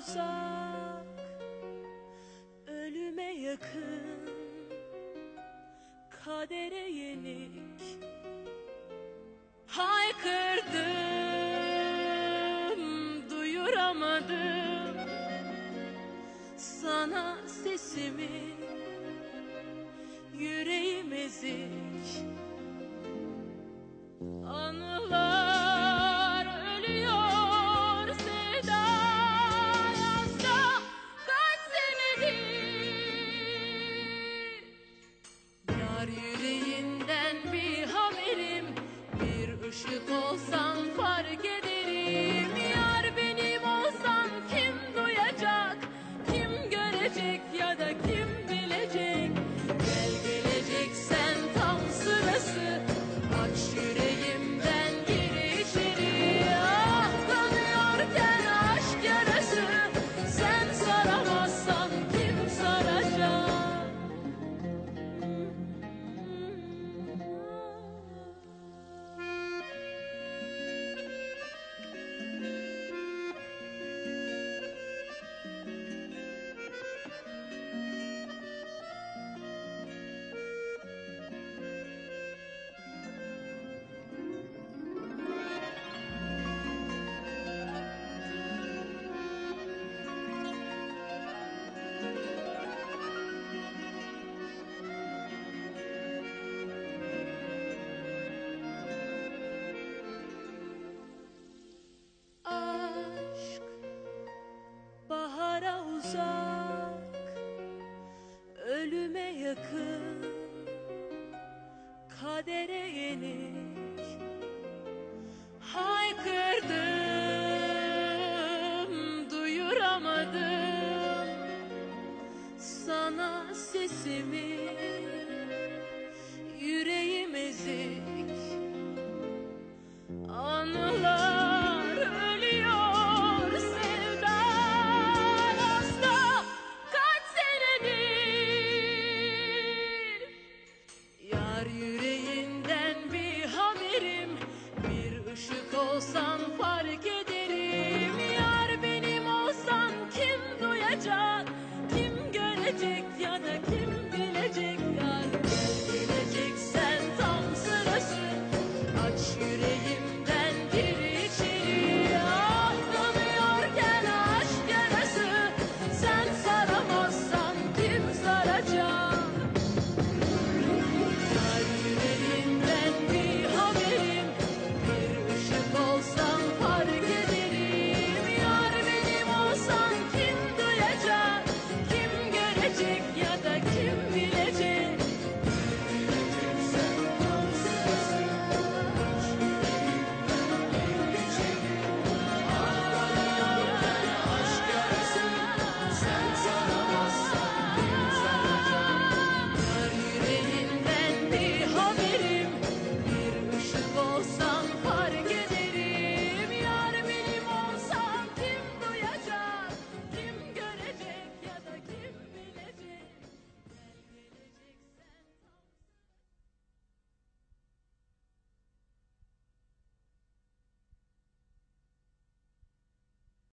uzak Ölüme yakın Kadere yenik Haykırdım Duyuramadım. Sana sesimi Yüreğim ezik. Anladım kadere yenik Haykırdım duyuramadım. Sana sesimi olsam fark et